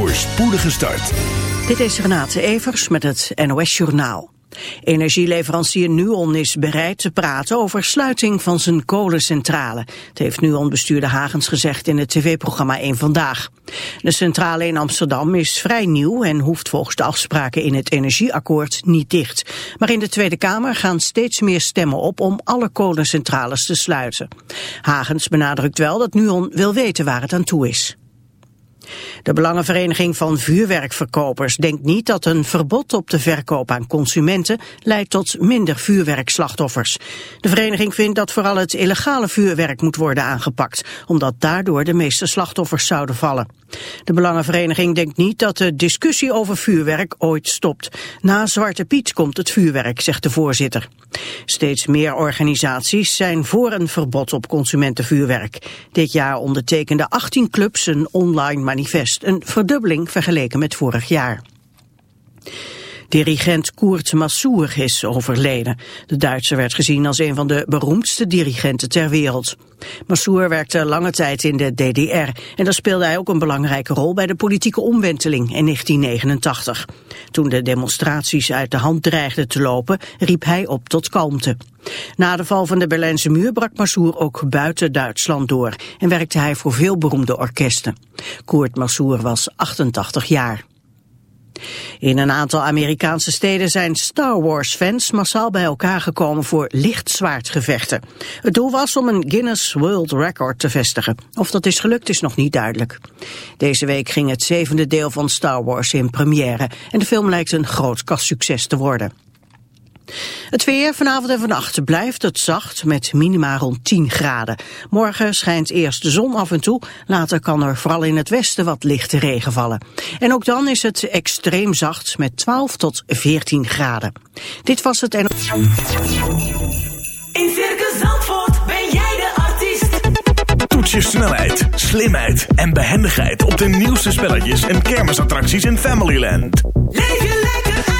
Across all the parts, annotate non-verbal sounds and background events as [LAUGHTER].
voor spoedige start. Dit is Renate Evers met het NOS Journaal. Energieleverancier Nuon is bereid te praten over sluiting van zijn kolencentrale. Het heeft Nuon-bestuurder Hagens gezegd in het tv-programma 1 Vandaag. De centrale in Amsterdam is vrij nieuw en hoeft volgens de afspraken in het energieakkoord niet dicht. Maar in de Tweede Kamer gaan steeds meer stemmen op om alle kolencentrales te sluiten. Hagens benadrukt wel dat Nuon wil weten waar het aan toe is. De Belangenvereniging van Vuurwerkverkopers denkt niet dat een verbod op de verkoop aan consumenten leidt tot minder vuurwerkslachtoffers. De vereniging vindt dat vooral het illegale vuurwerk moet worden aangepakt, omdat daardoor de meeste slachtoffers zouden vallen. De Belangenvereniging denkt niet dat de discussie over vuurwerk ooit stopt. Na Zwarte Piet komt het vuurwerk, zegt de voorzitter. Steeds meer organisaties zijn voor een verbod op consumentenvuurwerk. Dit jaar ondertekenden 18 clubs een online een verdubbeling vergeleken met vorig jaar. Dirigent Koert Massour is overleden. De Duitser werd gezien als een van de beroemdste dirigenten ter wereld. Massour werkte lange tijd in de DDR en daar speelde hij ook een belangrijke rol bij de politieke omwenteling in 1989. Toen de demonstraties uit de hand dreigden te lopen, riep hij op tot kalmte. Na de val van de Berlijnse muur brak Massour ook buiten Duitsland door en werkte hij voor veel beroemde orkesten. Koert Massour was 88 jaar. In een aantal Amerikaanse steden zijn Star Wars-fans massaal bij elkaar gekomen voor lichtzwaardgevechten. Het doel was om een Guinness World Record te vestigen. Of dat is gelukt is nog niet duidelijk. Deze week ging het zevende deel van Star Wars in première en de film lijkt een groot kastsucces te worden. Het weer vanavond en vannacht blijft het zacht met minima rond 10 graden. Morgen schijnt eerst de zon af en toe, later kan er vooral in het westen wat lichte regen vallen. En ook dan is het extreem zacht met 12 tot 14 graden. Dit was het en... In Circus Zandvoort ben jij de artiest. Toets je snelheid, slimheid en behendigheid op de nieuwste spelletjes en kermisattracties in Familyland. Leef je lekker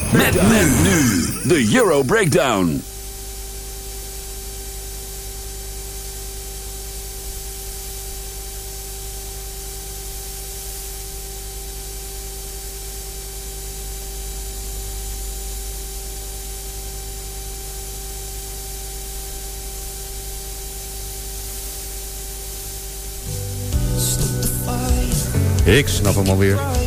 Met men nu. De Euro Breakdown. Ik snap hem alweer.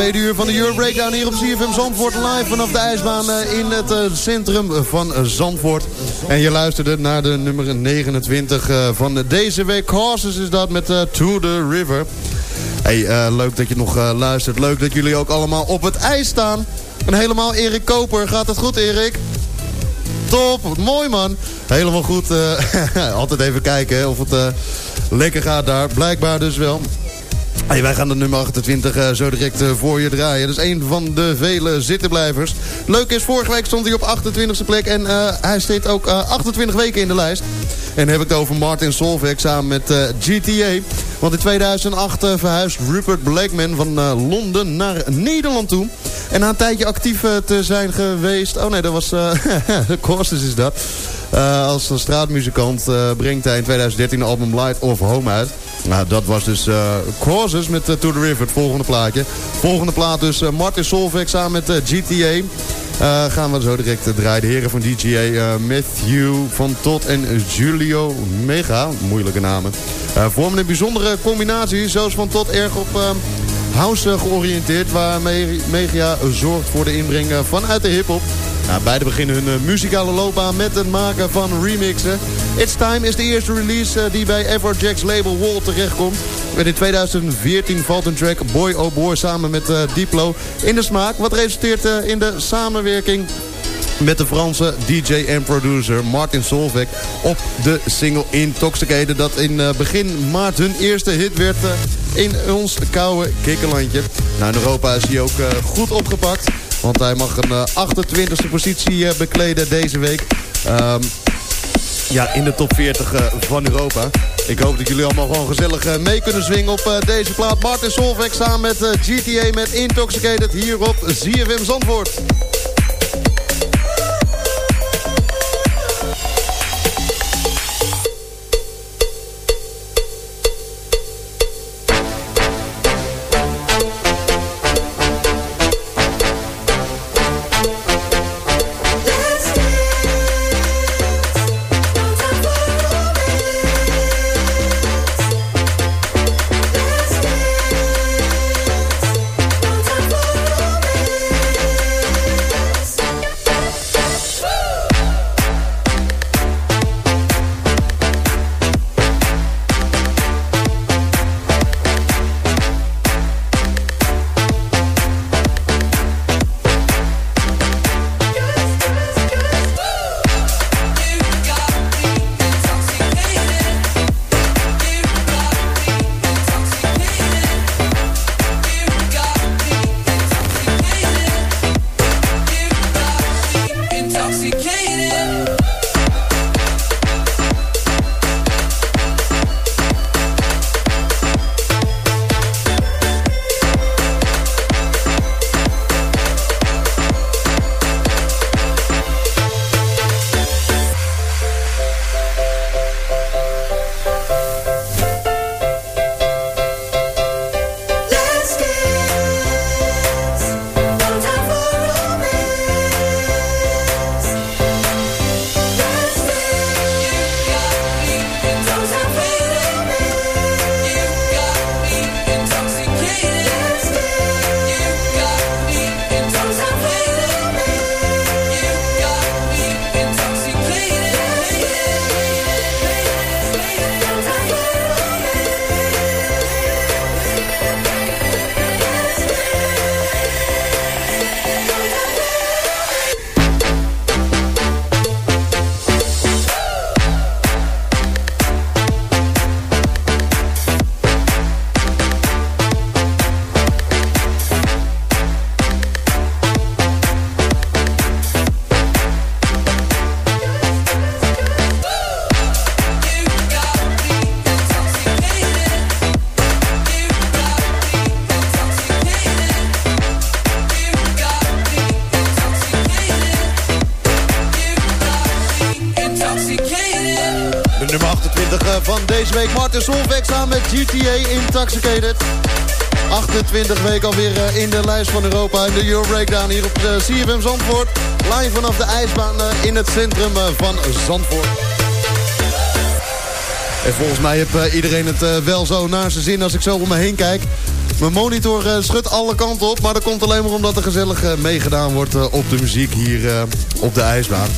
Tweede uur van de Euro Breakdown hier op CFM Zandvoort. Live vanaf de ijsbaan eh, in het eh, centrum van Zandvoort. En je luisterde naar de nummer 29 eh, van deze week. Horses is dat met To The River. Hey, leuk dat je nog luistert. Leuk dat jullie ook allemaal op het ijs staan. En helemaal Erik Koper. Gaat het goed Erik? Top, mooi man. Helemaal goed. [LAUGHS] altijd even kijken of het lekker gaat daar. Blijkbaar dus wel. Wij gaan de nummer 28 uh, eh, zo direct uh, voor je draaien. Dat is een van de vele zittenblijvers. Leuk is, vorige week stond hij op 28e plek. En uh, hij zit ook 28 weken in de lijst. En heb ik het over Martin Solveig samen met GTA. Want in 2008 verhuist Rupert Blackman van Londen naar Nederland toe. En na een tijdje actief te zijn geweest... Oh nee, dat was... [LAUGHS] Courses is dat. als straatmuzikant brengt hij in 2013 de album Light of Home uit. Nou, dat was dus uh, Causes met uh, To The River, het volgende plaatje. Volgende plaat dus uh, Martin Solveig samen met GTA. gaan we zo direct draaien. De heren van DGA, Matthew van Todd en Julio Mega, moeilijke namen. vormen een bijzondere combinatie, zoals van Todd erg op house georiënteerd... waarmee Mega zorgt voor de inbreng vanuit de hiphop. Nou, beide beginnen hun uh, muzikale loopbaan met het maken van remixen. It's Time is de eerste release uh, die bij Everjack's label Wall terechtkomt. En in 2014 valt een track Boy Oh Boy samen met uh, Diplo in de smaak. Wat resulteert in de samenwerking met de Franse DJ en producer Martin Solveig op de single Intoxicated. Dat in begin maart hun eerste hit werd in ons koude kikkerlandje. Nou, in Europa is hij ook goed opgepakt. Want hij mag een 28e eh, positie eh, bekleden deze week. Um, ja, in de top 40 uh, eh, van Europa. Ik hoop dat jullie allemaal gewoon gezellig mee kunnen zwingen op deze plaat. Martin Solveig samen met GTA met Intoxicated hier op ZFM Zandvoort. Met GTA Intoxicated. 28 weken alweer eh, in de lijst van Europa. In de Euro Breakdown hier op de CFM Zandvoort. Live vanaf de ijsbaan eh, in het centrum eh, van Zandvoort. En volgens mij heeft iedereen het wel zo naar zijn zin als ik zo om me heen kijk. Mijn monitor eh, schudt alle kanten op. Maar dat komt alleen maar omdat er gezellig eh, meegedaan wordt eh, op de muziek hier eh, op de ijsbaan.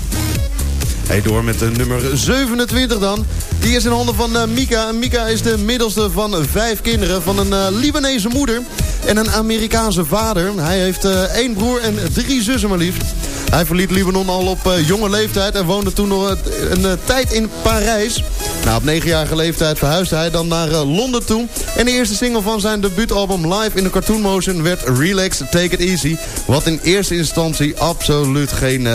Hey, door met nummer 27 dan. Die is in handen van eh, Mika. Mika is de middelste van vijf kinderen. Van een eh, Libanese moeder en een Amerikaanse vader. Hij heeft eh, één broer en drie zussen maar liefst. Hij verliet Libanon al op jonge leeftijd en woonde toen nog een, tijd in Parijs. Nou, op negenjarige leeftijd verhuisde hij dan naar Londen toe. En de eerste single van zijn debuutalbum Live in de Cartoon Motion werd Relax, Take It Easy. Wat in eerste instantie absoluut geen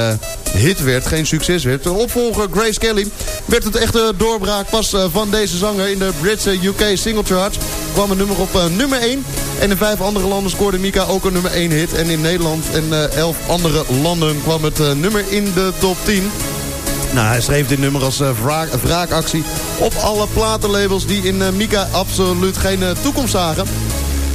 hit werd, geen succes werd. De opvolger Grace Kelly werd het echte doorbraak pas eh, van deze zanger in de Britse UK single charts. Kwam een nummer op eh, nummer 1. En in vijf andere landen scoorde Mika ook een nummer 1 hit. En in Nederland en eh, elf andere landen kwam het nummer in de top 10. Nou, hij schreef dit nummer als wraak, wraakactie op alle platenlabels die in Mika absoluut geen toekomst zagen.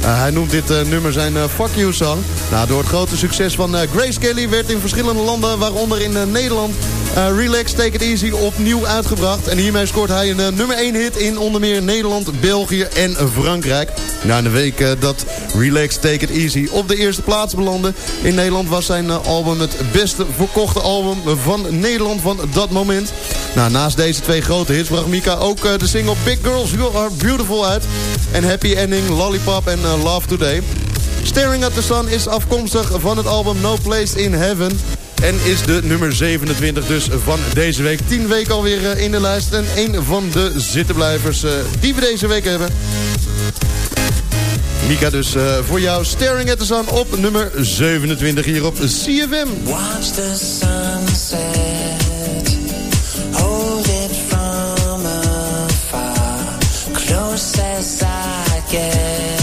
Uh, hij noemt dit uh, nummer zijn uh, Fuck You song. Nou, door het grote succes van Grace Kelly werd in verschillende landen, waaronder in Nederland, Relax Take It Easy opnieuw uitgebracht. En hiermee scoort hij een nummer 1 hit in onder meer Nederland, België en Frankrijk. Na een week dat Relax Take It Easy op de eerste plaats belandde in Nederland was zijn album het beste verkochte album van Nederland van dat moment. Nou, naast deze twee grote hits bracht Mika ook de single Big Girls You Are Beautiful uit. En Happy Ending, Lollipop en Love Today. Staring at the Sun is afkomstig van het album No Place in Heaven. En is de nummer 27 dus van deze week. 10 weken alweer in de lijst. En een van de zittenblijvers die we deze week hebben. Mika dus uh, voor jou. Staring at the Sun op nummer 27 hier op CFM. Watch the sunset. Hold it from. Close as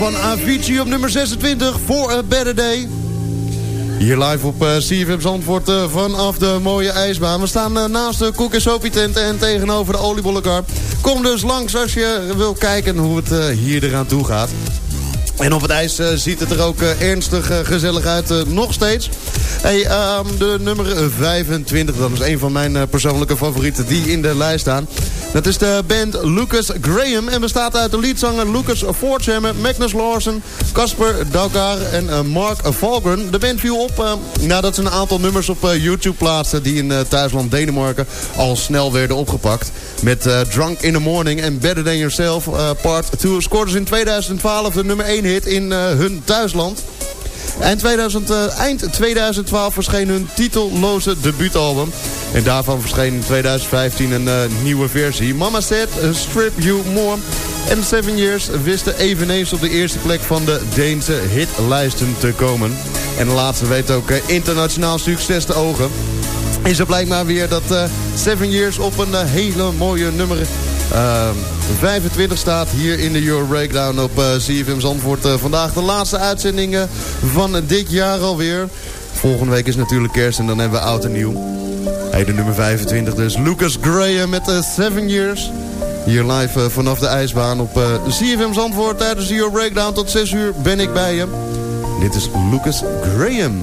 Van Avicii op nummer 26 voor A Better Day. Hier live op eh CFM Zandvoort eh, vanaf de mooie ijsbaan. We staan eh, naast de koek- en tent en tegenover de oliebollenkar. Kom dus langs als je wil kijken hoe het eh, hier eraan toe gaat. En op het ijs eh, ziet het er ook eh, ernstig eh, gezellig uit, eh, nog steeds. Hey, ehm, de nummer 25, dat is een van mijn eh, persoonlijke favorieten die in de lijst staan. Dat is de band Lucas Graham en bestaat uit de leadzanger Lucas Forthammer, Magnus Lawson, Casper Daugar en eh, Mark Valgren. De band viel op eh, nadat ze een aantal nummers op eh, YouTube plaatsten die in thuisland Denemarken al snel werden opgepakt. Met Drunk in the Morning en Better Than Yourself Part 2 scoorden ze in 2012 de nummer 1 hit in hun thuisland. Eind, 2000, eh, eind 2012 verscheen hun titelloze debuutalbum. En daarvan verscheen in 2015 een eh, nieuwe versie. Mama Said, eh, Strip You More. En Seven Years wisten eveneens op de eerste plek van de Deense hitlijsten te komen. En de laatste weet ook internationaal succes te ogen. En zo blijkt maar weer dat Seven Years op een hele mooie nummer eh, 25 staat hier in de Euro Breakdown op eh, CFM Zandvoort. Eh, vandaag de laatste uitzending eh, van dit jaar alweer. Volgende week is natuurlijk kerst en dan hebben we oud en nieuw. Hey, de nummer 25 dus. Lucas Graham met de 7 Years. Hier live eh, vanaf de ijsbaan op eh, CFM Zandvoort. Tijdens de Euro Breakdown tot 6 uur ben ik bij je. Dit is Lucas Graham.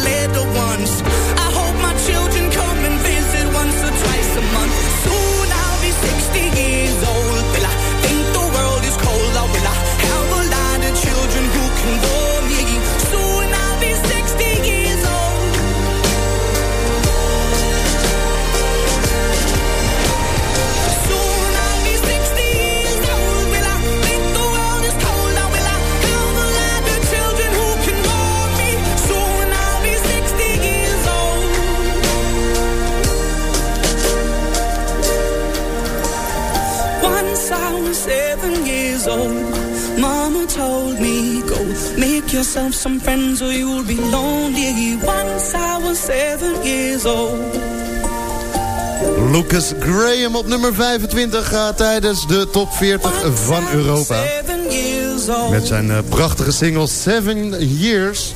years old, Mama told me, go make yourself some friends or you'll be lonely. Once I was seven years old. Lucas Graham op nummer 25 gaat tijdens de top 40 van Europa. Met zijn eh, prachtige single Seven Years.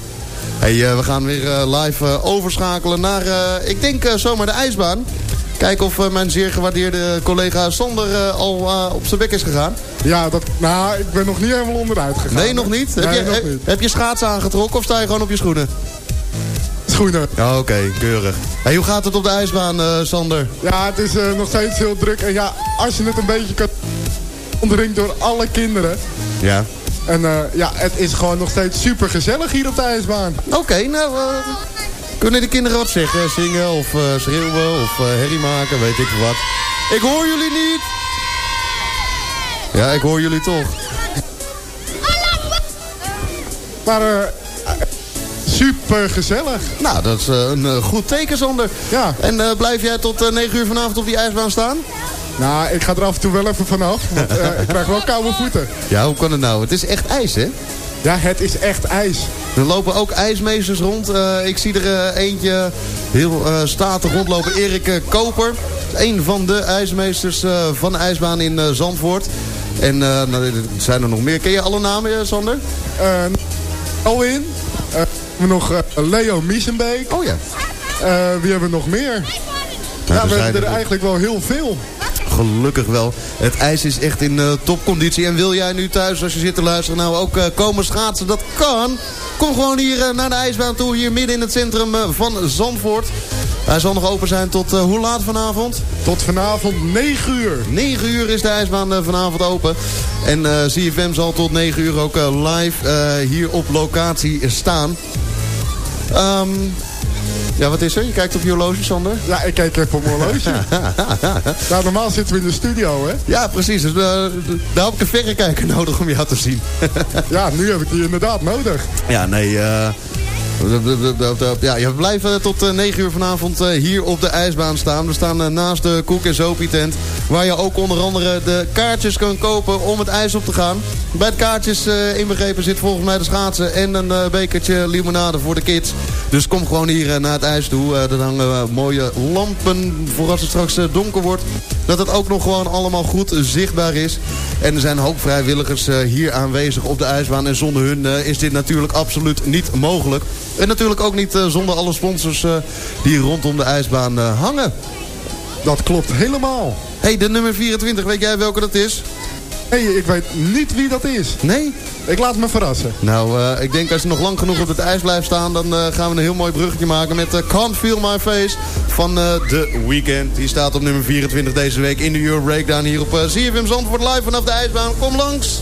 Hey, eh, we gaan weer eh, live eh, overschakelen naar, eh, ik denk eh, zomaar de ijsbaan. Kijken of eh, mijn zeer gewaardeerde collega Sander eh, al eh, op zijn bek is gegaan. Ja, dat, nou, ik ben nog niet helemaal onderuit gegaan. Nee, nog niet? heb, je, nog heb, niet. heb je schaatsen aangetrokken of sta je gewoon op je schoenen? Schoenen. Ja, Oké, keurig. Hey, hoe gaat het op de ijsbaan, eh, Sander? Ja, het is nog steeds heel druk. En ja, als je het een beetje kan... omringd door alle kinderen. Ja. En ja, het is gewoon nog steeds super gezellig hier op de ijsbaan. Oké, nou... kunnen de kinderen wat zeggen? Zingen of eh, schreeuwen of eh, herrie maken, weet ik wat. Ik hoor jullie niet! Ja, ik hoor jullie toch. Maar eh, super gezellig. Nou, dat is een goed teken, Sander. Ja. En blijf jij tot eh, 9 uur vanavond op die ijsbaan staan? Nou, ik ga er af en toe wel even vanaf. Want ik krijg wel koude voeten. Ja, hoe kan het nou? Het is echt ijs, hè? Ja, het is echt ijs. Er lopen ook ijsmeesters rond. Eh, ik zie er eh, eentje heel eh, statig rondlopen. Erik Koper. Een van de ijsmeesters van de ijsbaan in Zandvoort. En nou, zijn er nog meer. Ken je alle namen, Sander? Eh Alwin. Eh, we hebben nog Leo Miesenbeek. Oh ja. Wie hebben we nog meer? er ja, we hebben er eigenlijk wel heel veel. Gelukkig wel. Het ijs is echt in topconditie. En wil jij nu thuis, als je zit te luisteren, nou ook komen schaatsen? Dat kan. Kom gewoon hier eh, naar de ijsbaan toe, hier midden in het centrum eh, van Zandvoort. Hij zal nog open zijn tot eh, hoe laat vanavond? Tot vanavond 9 uur. 9 uur is de ijsbaan vanavond open. En CFM zal tot 9 uur ook live hier op locatie staan. Ehm, ja, wat is er? Je kijkt op je horloge, Sander? Ja, ik kijk even op mijn horloge. [LAUGHS] nou, normaal zitten we in de studio, hè? Ja, precies. Dus, eh, daar heb ik een verrekijker [LAUGHS] nodig om jou te zien. ja, nu heb ik die inderdaad nodig. Ja, nee. eh, ja, je blijft eh, tot eh, 9 uur vanavond eh, hier op de ijsbaan staan. We staan eh, naast de Koek en Zopie tent. Waar je ook onder andere de kaartjes kan kopen om het ijs op te gaan. Bij de kaartjes eh, inbegrepen zit volgens mij de schaatsen en een eh, bekertje limonade voor de kids. Dus kom gewoon hier eh, naar het ijs toe. Eh, er hangen eh, mooie lampen voor als het straks eh, donker wordt. Dat het ook nog gewoon allemaal goed eh, zichtbaar is. En er zijn hoop vrijwilligers eh, hier aanwezig op de ijsbaan. En zonder hun eh, is dit natuurlijk absoluut niet mogelijk. En natuurlijk ook niet eh, zonder alle sponsors eh, die rondom de ijsbaan eh, hangen. Dat klopt helemaal. hey, de nummer 24, weet jij welke dat is? Hé, hey, ik weet niet wie dat is. Nee? Ik laat me verrassen. Nou, ik denk als je nog lang genoeg op het ijs blijft staan... dan gaan we een heel mooi bruggetje maken met eh, Can't Feel My Face van The Weeknd. Die staat op nummer 24 deze week in de Euro Breakdown hier op uh, CFM Zandvoort live vanaf de ijsbaan. Kom langs!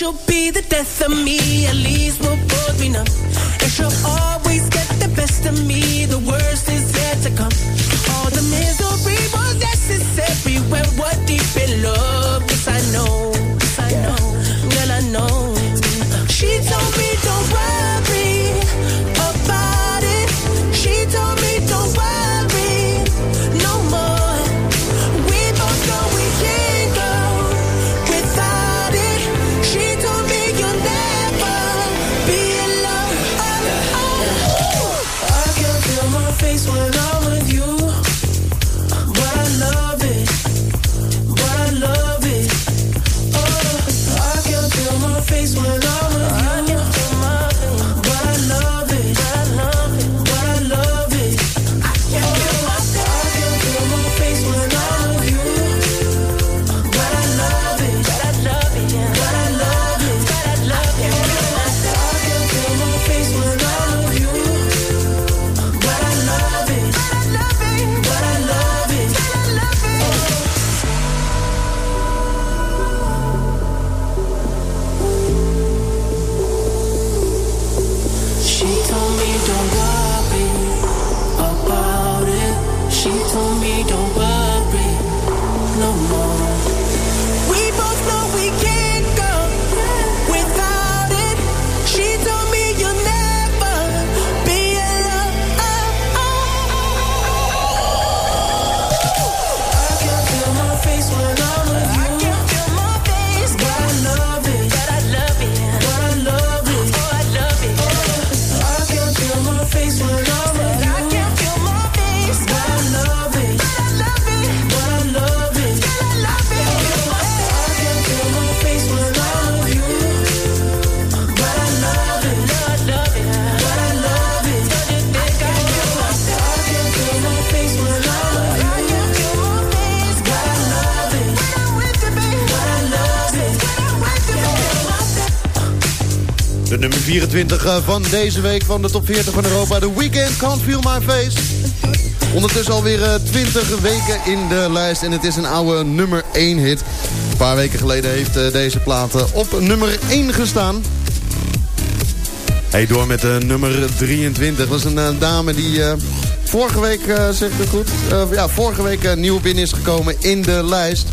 she'll be the death of me. At least we'll both be numb. And she'll always get the best of me. The worst is yet to come. All the misery was necessary we're deep in love. 24 eh, van deze week van de top 40 van Europa. The Weeknd, Can't Feel My Face. Ondertussen alweer eh, 20 weken in de lijst. En het is een oude nummer 1 hit. Een paar weken geleden heeft eh, deze plaat eh, op nummer 1 gestaan. Hey, door met de nummer 23. Dat is een eh, dame die eh, vorige week, eh zeg het goed? Eh, ja, vorige week eh, nieuw binnen is gekomen in de lijst.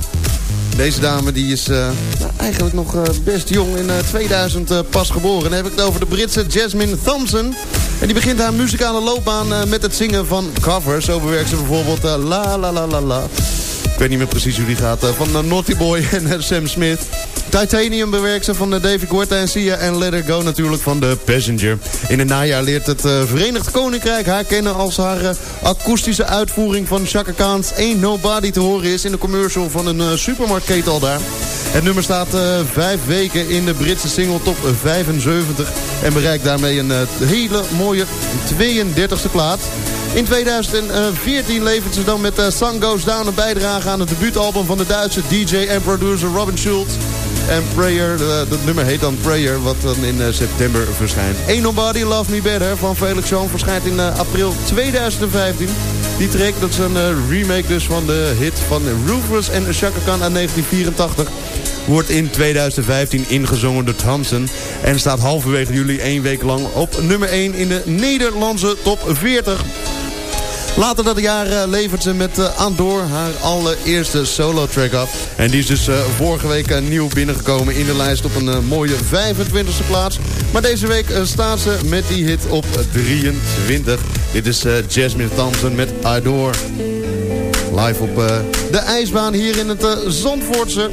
Deze dame die is eh, nou, eigenlijk nog eh, best jong. In eh, 2000 eh, pas geboren. Dan heb ik het over de Britse Jasmine Thompson. En die begint haar muzikale loopbaan met het zingen van covers. Zo bewerkt ze bijvoorbeeld La La La La La. Ik weet niet meer precies hoe die gaat. eh, van eh, Naughty Boy [LAUGHS] en eh, Sam Smith. Titanium bewerkt ze van David Guetta en Sia. En Let It Go natuurlijk van The Passenger. In het najaar leert het Verenigd Koninkrijk haar kennen... als haar akoestische uitvoering van Chaka Khan's Ain't Nobody te horen is... in de commercial van een supermarktketen al daar. Het nummer staat vijf weken in de Britse single top 75... en bereikt daarmee een hele mooie 32e plaats. In 2014 levert ze dan met uh, Sun Goes Down een bijdrage aan het debuutalbum van de Duitse DJ en producer Robin Schulz. En Prayer, uh, dat nummer heet dan Prayer, wat dan in uh, september verschijnt. Ain't Nobody Love Me Better van Felix Jean verschijnt in april 2015. Die track, dat is een remake dus van de hit van Rufus en Chaka Khan uit 1984 wordt in 2015 ingezongen door Thompson. En staat halverwege juli één week lang op nummer 1 in de Nederlandse top 40. Later dat jaar uh, levert ze met uh, Andor haar allereerste solo-track af. En die is dus uh, vorige week nieuw binnengekomen in de lijst op een mooie 25e plaats. Maar deze week staat ze met die hit op 23. Dit is Jasmine Thompson met Adore. Live op de ijsbaan hier in het Zandvoortse.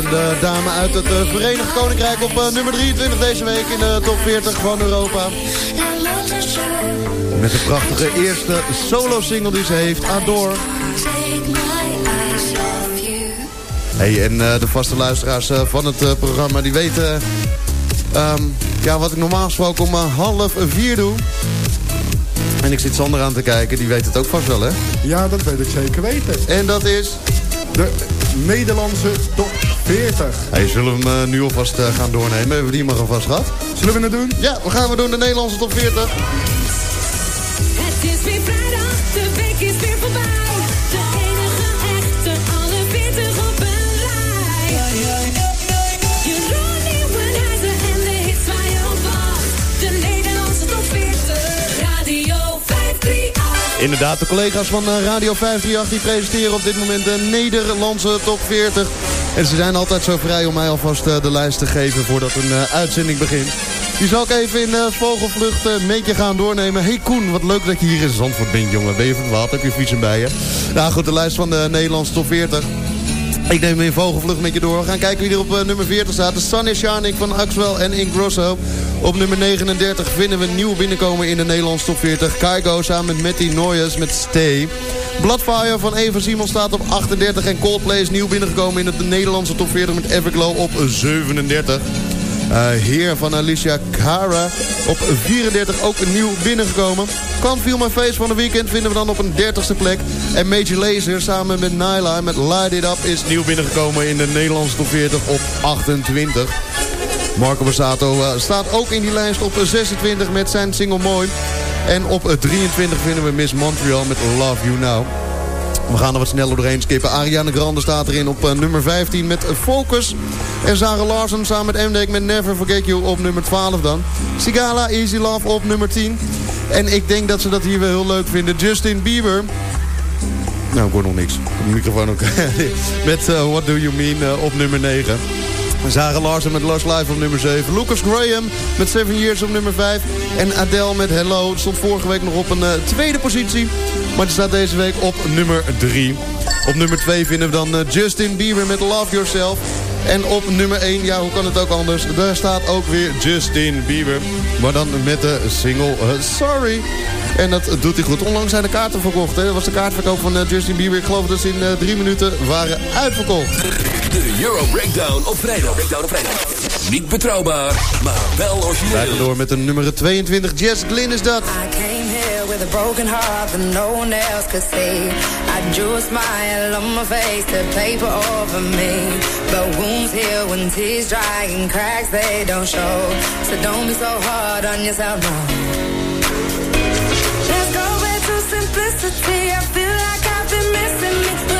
De dame uit het uh, Verenigd Koninkrijk op uh, nummer 23 deze week in de top 40 van Europa. Met de prachtige eerste solo-single die ze heeft, Adore. Hey, en de vaste luisteraars van het programma die weten um, ja, wat ik normaal gesproken om half vier doe. En ik zit Sander aan te kijken, die weet het ook vast wel, hè? Ja, dat weet ik zeker weten. En dat is? De Nederlandse 40. Zullen we hem eh, nu alvast eh, gaan doornemen? Hebben we die maar alvast gehad? Zullen we het doen? Ja, we gaan we doen de Nederlandse top 40. Het is weer vrijdag, de week is weer voorbij. De enige echte, alle 40 op een lijn. Je Ronnie Wijnhuizen en de hits waar je op wacht. De Nederlandse top 40, Radio 538. Inderdaad, de collega's van eh, Radio 538 presenteren op dit moment de Nederlandse top 40. En ze zijn altijd zo vrij om mij alvast eh, de lijst te geven voordat een eh, uitzending begint. Die zal ik even in eh, vogelvlucht een gaan doornemen. Hey Koen, wat leuk dat je hier in Zandvoort bent, jongen. Ben je verdwaald? Heb je fietsen bij je? Nou goed, de lijst van de Nederlandse top 40. Ik neem hem in vogelvlucht met je door. We gaan kijken wie er op nummer 40 staat. De Sun is Shining van Axwell en Ingrosso. Op nummer 39 vinden we nieuw binnenkomen in de Nederlandse top 40. Kaigo samen met Matty Noyes met Stay. Bloodfire van Eva Simon staat op 38. En Coldplay is nieuw binnengekomen in de Nederlandse top 40 met Everglow op 37. Eh, heer van Alicia Cara op 34 ook nieuw binnengekomen. Can't Feel My Face van de weekend vinden we dan op een 30ste plek. En Major Lazer samen met Nyla met Light It Up is nieuw binnengekomen in de Nederlandse top 40 op 28. Marco Borsato eh, staat ook in die lijst op 26 met zijn single Mooi. En op 23 vinden we Miss Montreal met Love You Now. We gaan er wat sneller doorheen skippen. Ariana Grande staat erin op nummer 15 met Focus. En Sarah Larsen samen met Mdek met Never Forget You op nummer 12 dan. Sigala Easy Love op nummer 10. En ik denk dat ze dat hier wel heel leuk vinden. Justin Bieber. Nou, ik hoor nog niks. De microfoon ook. [LAUGHS] met What Do You Mean op nummer 9. Sarah Larsen met Lost Life op nummer 7. Lucas Graham met 7 Years op nummer 5. En Adele met Hello. Stond vorige week nog op een uh, tweede positie. Maar het staat deze week op nummer 3. Op nummer 2 vinden we dan uh, Justin Bieber met Love Yourself. En op nummer 1, ja hoe kan het ook anders, daar staat ook weer Justin Bieber. Maar dan met de single uh, Sorry. En dat doet hij goed. Onlangs zijn de kaarten verkocht. Hè. Dat was de kaartverkoop van uh, Justin Bieber. Ik geloof dat ze in uh, drie minuten waren uitverkocht. De Euro Breakdown op vrijdag. Breakdown op vrijdag. Niet betrouwbaar, maar wel origineel. Gaan door met een nummer 22. Jess Glynn is dat. I came here with a broken heart that no one else could see. I drew a smile on my face to paper over me. But wounds heal when tears dry and cracks they don't show. So don't be so hard on yourself, no. Simplicity. I feel like I've been missing me.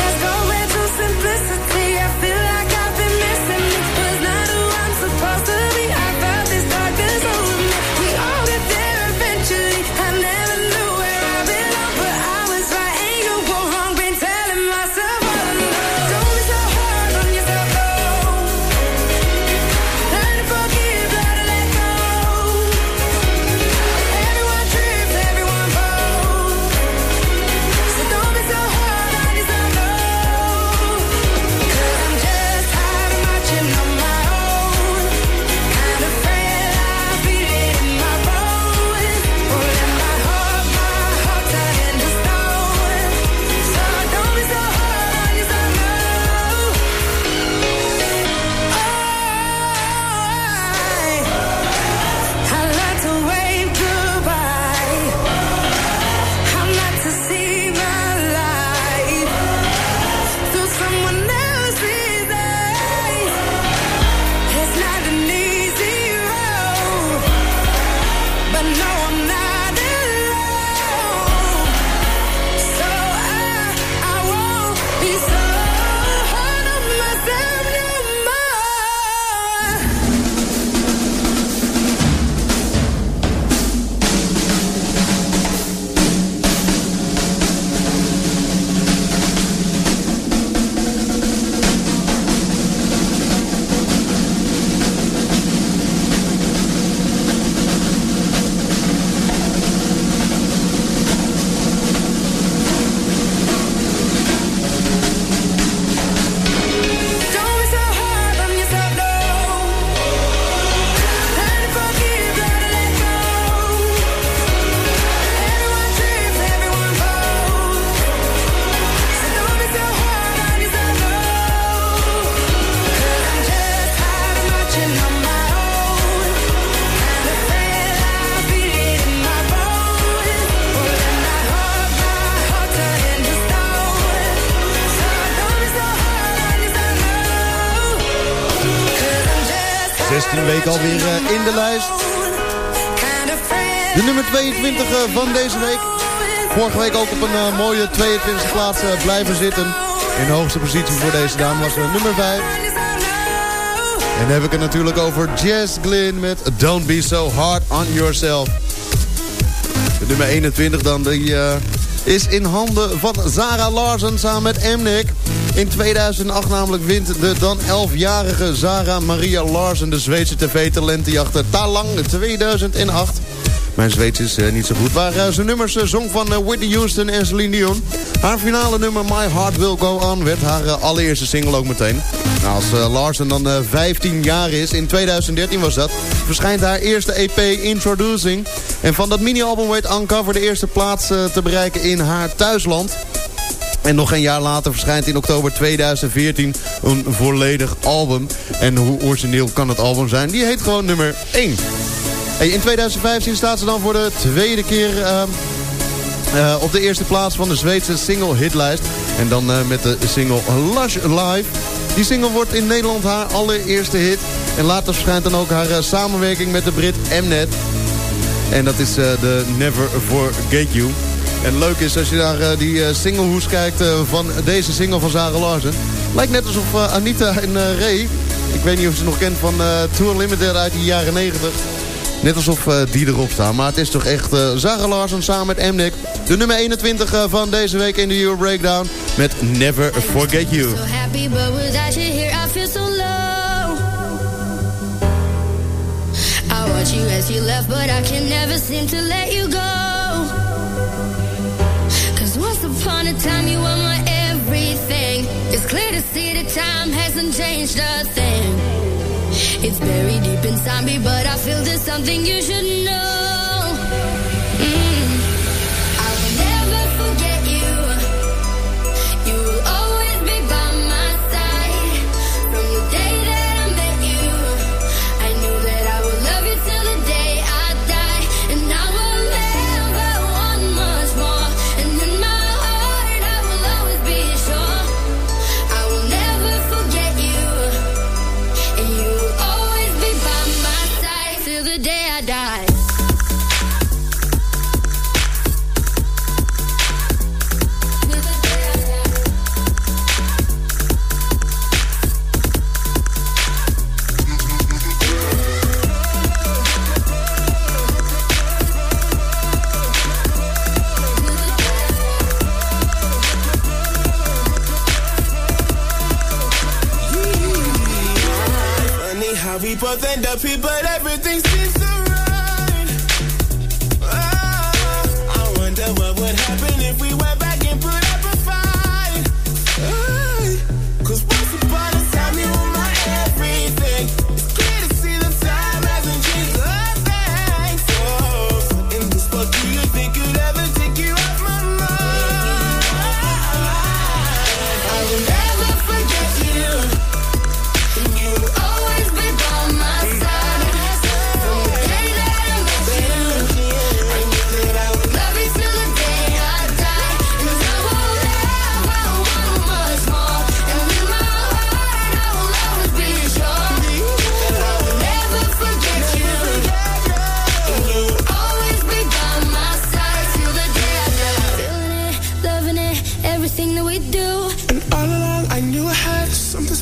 Alweer eh, in de lijst. De nummer 22 eh, van deze week. Vorige week ook op een eh, mooie 22e plaats blijven zitten. In de hoogste positie voor deze dame was nummer 5. En dan heb ik het natuurlijk over Jess Glynn met Don't Be So Hard On Yourself. De nummer 21 dan, die is in handen van Zara Larsen samen met Mnek. In 2008 namelijk wint de dan 11-jarige Zara Maria Larsen de Zweedse tv-talentenjacht Talang 2008. Mijn Zweeds is eh, niet zo goed. Waar uh, zijn nummers uh, zong van Whitney Houston en Celine Dion. Haar finale nummer My Heart Will Go On werd haar allereerste single ook meteen. Nou, als Larsen dan 15 jaar is, in 2013 was dat, verschijnt haar eerste EP Introducing. En van dat mini-album weet Uncover de eerste plaats te bereiken in haar thuisland. En nog een jaar later verschijnt in oktober 2014 een volledig album. En hoe origineel kan het album zijn? Die heet gewoon nummer 1. Hey, in 2015 staat ze dan voor de tweede keer uh, uh, op de eerste plaats van de Zweedse single hitlijst. En dan uh, met de single Lush Live. Die single wordt in Nederland haar allereerste hit. En later verschijnt dan ook haar samenwerking met de Brit Mnet. En dat is de Never Forget You. En leuk is als je naar uh, die uh, singlehoes kijkt uh, van deze single van Zara Larsen. Lijkt net alsof Anita en Ray, ik weet niet of ze nog kent van Tour Limited uit de jaren 90. Net alsof die erop staan. Maar het is toch echt Zara Larsen samen met Mnik. De nummer 21 van deze week in de Euro Breakdown met Never Forget You. I you as you left, but I can never seem to let you go. A time you were my everything. It's clear to see that time hasn't changed a thing. It's buried deep inside me but I feel there's something you should know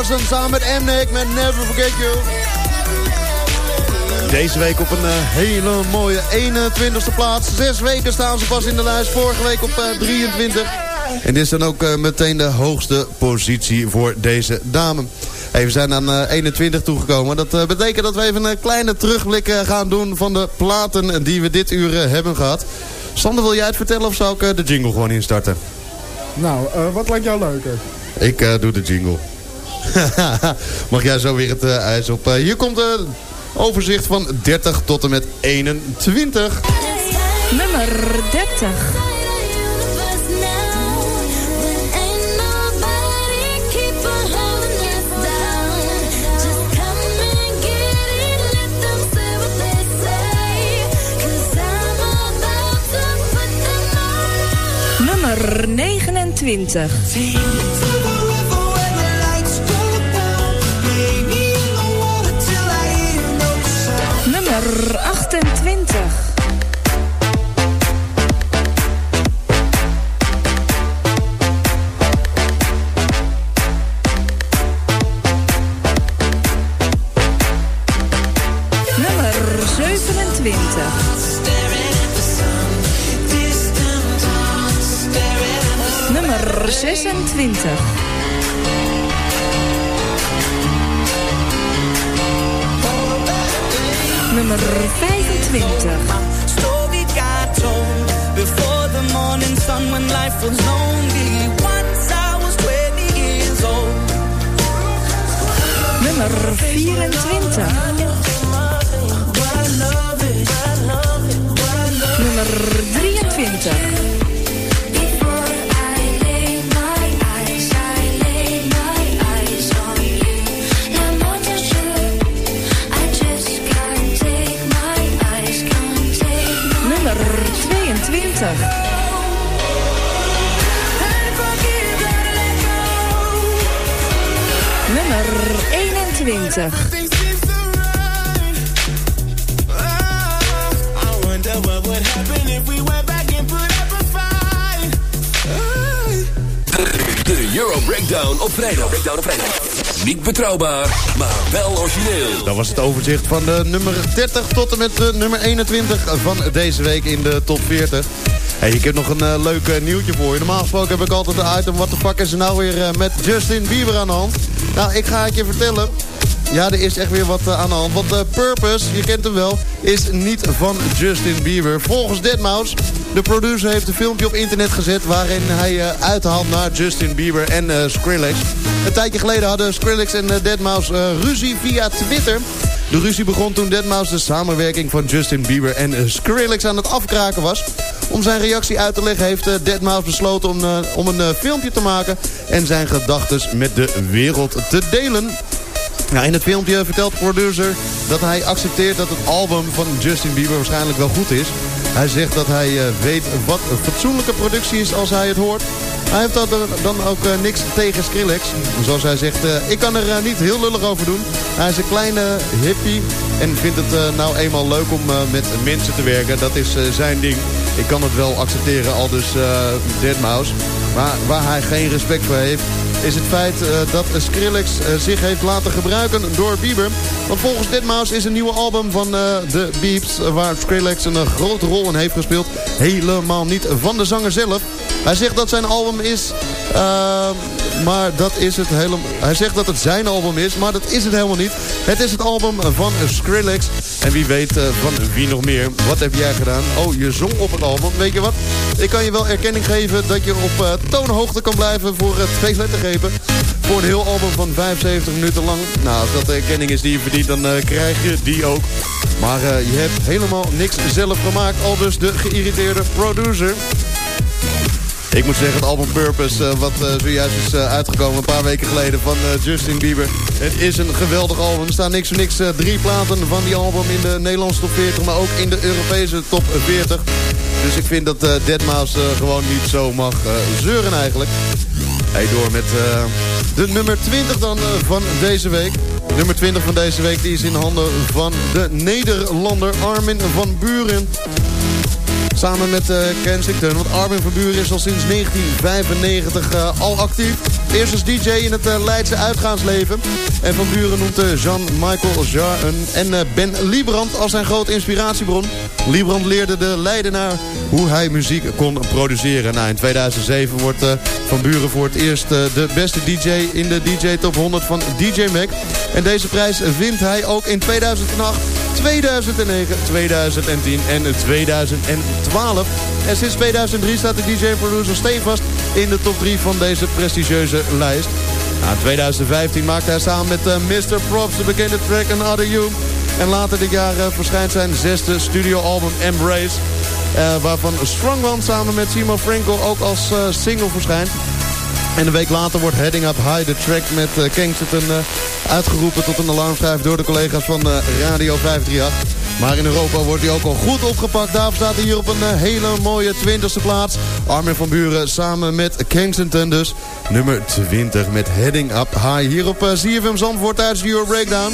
Carson samen met Mnek met Never Forget You. Deze week op een eh, hele mooie 21ste plaats. Zes weken staan ze pas in de lijst. Vorige week op eh, 23. En dit is dan ook eh, meteen de hoogste positie voor deze dame. Hey, we zijn aan eh, 21 toegekomen. Dat eh, betekent dat we even een kleine terugblik eh, gaan doen... van de platen die we dit uur eh, hebben gehad. Sander, wil jij het vertellen of zou ik eh, de jingle gewoon instarten? Nou, eh, wat lijkt jou leuker? Ik eh, doe de jingle. [LAUGHS] Mag jij zo weer het eh, ijs op. Eh, hier komt een overzicht van 30 tot en met 21. Nummer 30. Nummer 29. Dat was het overzicht van de nummer 30 tot en met de nummer 21 van deze week in de top 40. Hey, ik heb nog een eh, leuk eh, nieuwtje voor je. Normaal gesproken heb ik altijd de item... wat de fuck is er nou weer eh, met Justin Bieber aan de hand? Nou, ik ga het je vertellen. Ja, er is echt weer wat eh, aan de hand. Want eh, Purpose, je kent hem wel, is niet van Justin Bieber. Volgens Deadmau5, de producer heeft een filmpje op internet gezet... waarin hij eh, uithaalt naar Justin Bieber en Skrillex. Een tijdje geleden hadden Skrillex en uh, Deadmau5 eh, ruzie via Twitter... De ruzie begon toen Deadmau5 de samenwerking van Justin Bieber en Skrillex aan het afkraken was. Om zijn reactie uit te leggen heeft uh, Deadmau5 besloten om, om een filmpje te maken... en zijn gedachten met de wereld te delen. Nou, in het filmpje vertelt producer dat hij accepteert dat het album van Justin Bieber waarschijnlijk wel goed is. Hij zegt dat hij eh, weet wat een fatsoenlijke productie is als hij het hoort. Hij heeft dan ook eh, niks tegen Skrillex. Zoals hij zegt, eh, ik kan er niet heel lullig over doen. Hij is een kleine hippie en vindt het nou eenmaal leuk om met mensen te werken. Dat is zijn ding. Ik kan het wel accepteren, al dus Deadmau5. Maar waar hij geen respect voor heeft, is het feit eh, dat Skrillex eh, zich heeft laten gebruiken door Bieber. Want volgens Deadmau5 is een nieuwe album van eh, de Beeps... eh, waar Skrillex een eh, grote rol in heeft gespeeld... helemaal niet van de zanger zelf. Hij zegt dat zijn album is... eh, maar dat is het helemaal... Hij zegt dat het zijn album is, maar dat is het helemaal niet. Het is het album van Skrillex. En wie weet eh, van wie nog meer. Wat heb jij gedaan? Oh, je zong op het album. Weet je wat? Ik kan je wel erkenning geven dat je op uh, toonhoogte kan blijven voor uh, twee lettergrepen. Voor een heel album van 75 minuten lang. Nou, als dat de erkenning is die je verdient, dan krijg je die ook. Maar je hebt helemaal niks zelf gemaakt. Al dus de geïrriteerde producer. Ik moet zeggen, het album Purpose, uh, wat uh, zojuist is uh, uitgekomen een paar weken geleden van Justin Bieber. Het is een geweldig album. Er staan niks voor niks drie platen van die album in de Nederlandse top 40, maar ook in de Europese top 40. Dus ik vind dat Deadmau5 gewoon niet zo mag zeuren eigenlijk. Hey, door met de nummer 20 dan van deze week. Nummer 20 van deze week die is in handen van de Nederlander Armin van Buren. Samen met uh, Kensington. Want Armin van Buren is al sinds 1995 uh, al actief. Eerst als DJ in het uh, Leidse uitgaansleven. En van Buren noemt Jean-Michael Jarre en Ben Liebrand als zijn grote inspiratiebron. Liebrand leerde de Leidenaar hoe hij muziek kon produceren. Nou, in 2007 wordt Van Buren voor het eerst de beste DJ in de DJ Top 100 van DJ Mac. En deze prijs wint hij ook in 2008, 2009, 2010 en 2012. En sinds 2003 staat de DJ-producer steenvast in de top 3 van deze prestigieuze lijst. In 2015 maakte hij samen met uh, Mr. Props de bekende track Another You. En later dit jaar uh, verschijnt zijn zesde studioalbum Embrace. Uh, waarvan Strong One samen met Simo Frankel ook als single verschijnt. En een week later wordt Heading Up High, de track met uh, Kensington, uitgeroepen tot een alarmschijf door de collega's van Radio 538. Maar in Europa wordt hij ook al goed opgepakt. Daarvoor staat hij hier op een hele mooie 20ste plaats. Armin van Buren samen met Kensington dus. Nummer 20 met Heading Up High. Hier op ZFM Zandvoort tijdens de Euro Breakdown.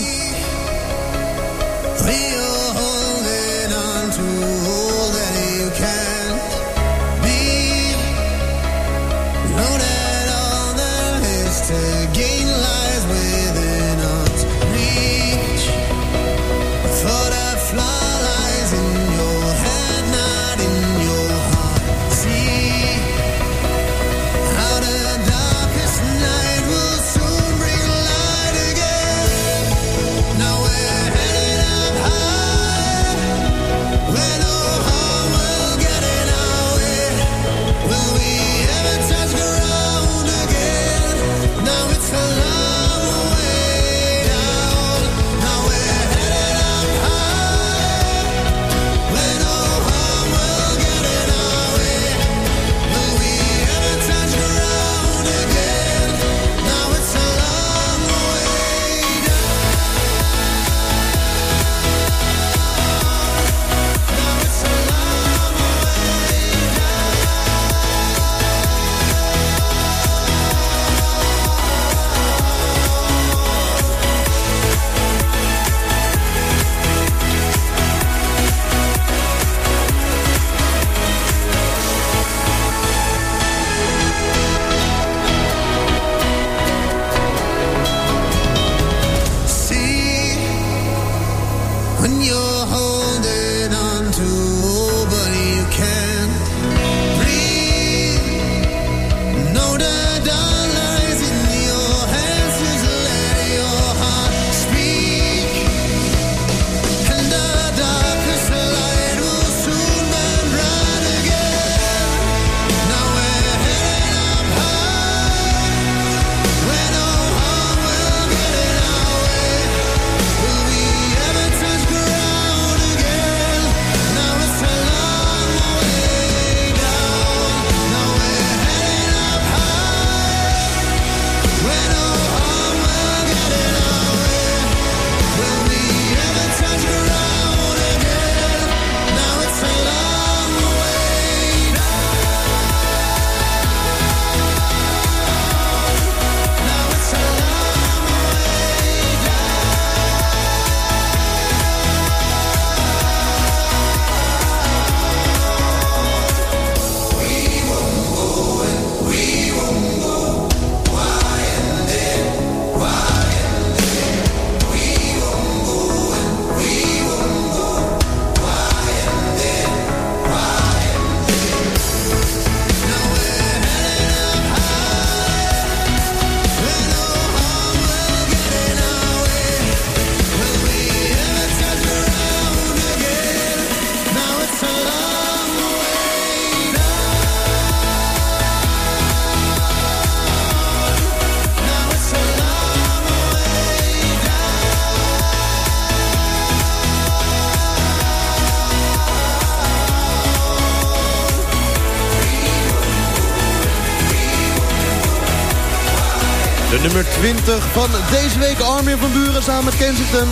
20 van deze week Armin van Buren samen met Kensington.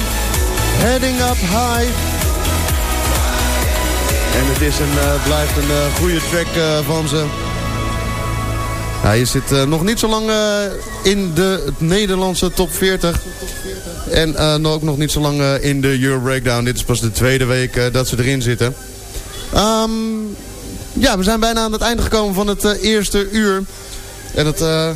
Heading up high. En het is een, uh, blijft een uh, goede track uh, van ze. Hij zit nog niet zo lang in de Nederlandse top 40. En ook nog niet zo lang in de Euro Breakdown. Dit is pas de tweede week dat ze erin zitten. Ehm, ja, we zijn bijna aan het einde gekomen van het eh, eerste uur. En eh,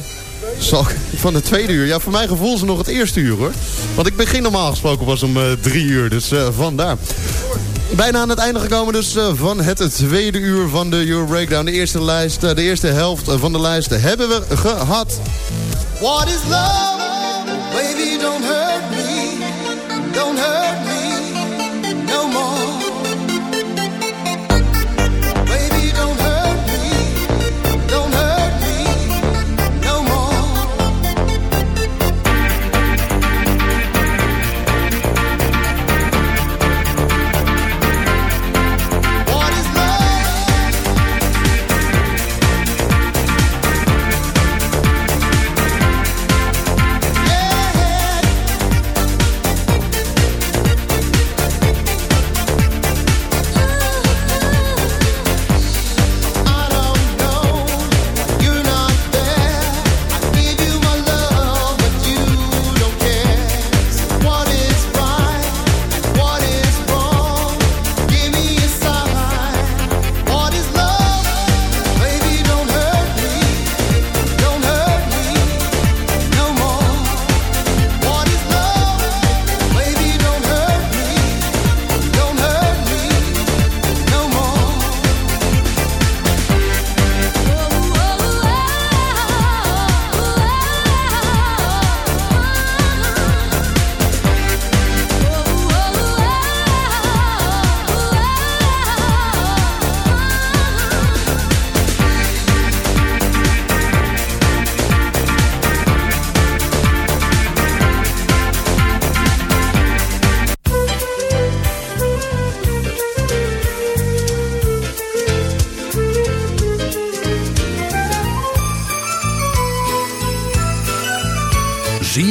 zal, van het tweede uur. Ja, voor mijn gevoel het nog het eerste uur hoor. Want ik begin normaal gesproken pas om eh, drie uur. Dus eh, vandaar. Bijna aan het einde gekomen dus eh, van het tweede uur van de Euro Breakdown. De eerste, lijst, de eerste helft van de lijst hebben we gehad. What is love? Baby, don't hurt me.